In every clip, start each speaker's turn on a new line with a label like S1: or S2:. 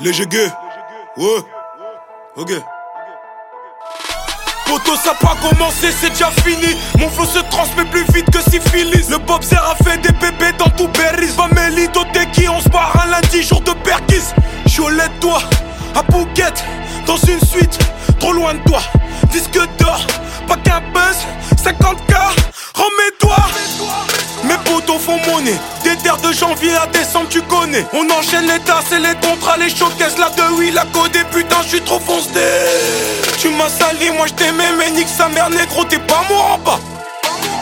S1: Les gay. Ouais. Ok. Poto ça pas commencé, c'est déjà fini. Mon flow se transmet plus vite que syphilis. Le Bob a fait des bébés dans tout Berries. Family qui on se part un lundi, jour de perquise. Cholet toi, à Phuket, dans une suite, trop loin de toi. Disque d'or, pas qu'un buzz, 50k, remets-toi. Mes potos font monnaie, des terres de janvier à décembre, tu connais. On enchaîne les tasses et les contrats, les showcases, la de oui, la code, putain, je suis trop foncé. Tu m'as sali, moi je t'aimais, mais nique sa mère, négro, t'es pas moi en bas.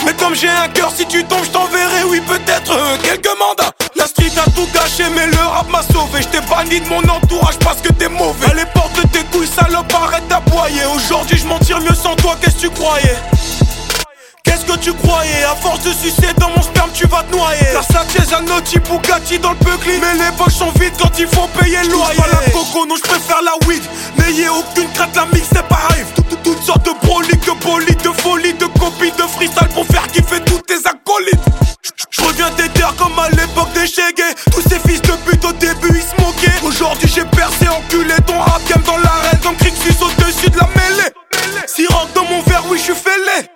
S1: Mais comme j'ai un cœur, si tu tombes, je t'enverrai, oui, peut-être euh, quelques mandats. La street a tout gâché, mais le rap m'a sauvé. J't'ai banni de mon entourage parce que t'es mauvais. Allez, porte tes couilles, salope, arrête d'aboyer. Aujourd'hui, je m'en tire mieux sans toi, qu'est-ce que tu croyais? Qu'est-ce que tu croyais? À force de sucer dans mon sperme, tu vas te noyer. Versace, Zanotti, Bugatti dans le peucli. Mais les poches sont vides quand il faut payer le loyer. pas la coco, non, je préfère la weed. N'ayez aucune crainte, la mix c'est pareil. Toutes sortes de brolis, de bolides, de folie, de copies, de freestyle pour faire kiffer tous tes acolytes. Je reviens des terres comme à l'époque des chégués. Tous ces fils de pute au début ils se moquaient. Aujourd'hui j'ai percé, enculé ton rap game dans l'arène. Comme Crixus au-dessus de la mêlée. Si rentre dans mon verre, oui je suis fêlé.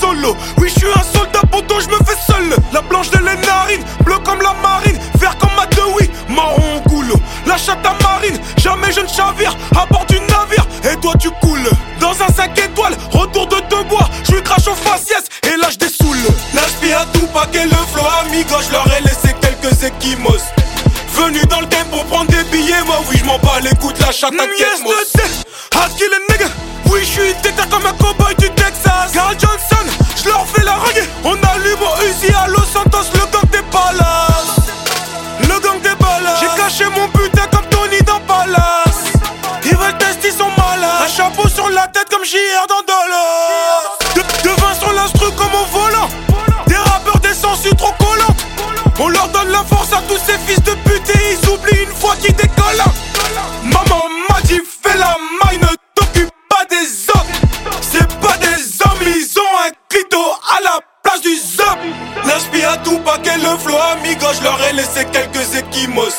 S1: Solo. Oui, je suis un soldat, poto, je me fais seul. La blanche de les narines, bleu comme la marine, vert comme ma oui, marron goulot. La chatte à marine, jamais je ne chavire à bord du navire. Et toi, tu coules dans un 5 étoiles, retour de deux bois. Je lui crache au faciès et là, je dessoule. L'inspi à tout paquet, le flow amigo, je leur ai laissé quelques équimos. Venu dans le game pour prendre des billets, moi oui je m'en bats les coups de la chatte à yes, Hard kill nigga Oui je suis déter comme un cowboy du comme JR dans Dollar de, vin sur l'instru comme au volant. Des rappeurs des sensus trop collants On leur donne la force à tous ces fils de pute et ils oublient une fois qu'ils décollent. Maman m'a dit fais la maille, ne t'occupe pas des hommes. C'est pas des hommes, ils ont un clito à la place du zop. L'inspire à tout paquet, le flow amigo, je leur ai laissé quelques équimos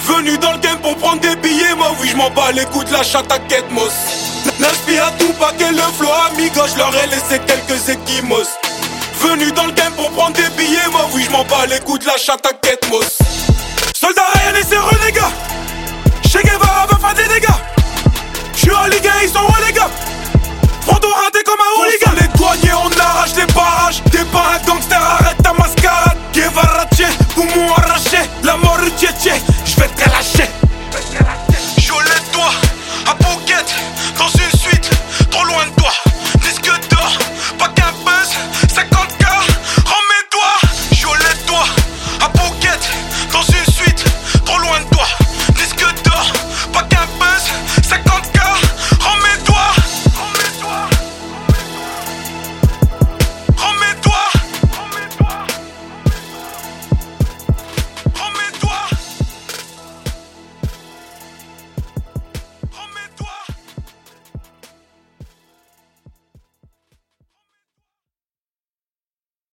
S1: Venu dans le game pour prendre des billets, moi oui je m'en bats les la chatte à Ketmos L'inspire à tout paquet, le flow amigo, je leur ai laissé quelques équimos Venu dans le game pour prendre des billets, moi oui je m'en bats les coups de la chatte à Ketmos. Soldat Ryan et ses renégats Che Guevara va faire des dégâts. J'suis en Ligue 1, ils sont relégats Prends-toi raté comme un hooligan. On les douaniers, on arrache les barrages. T'es pas un gangster, arrête ta mascarade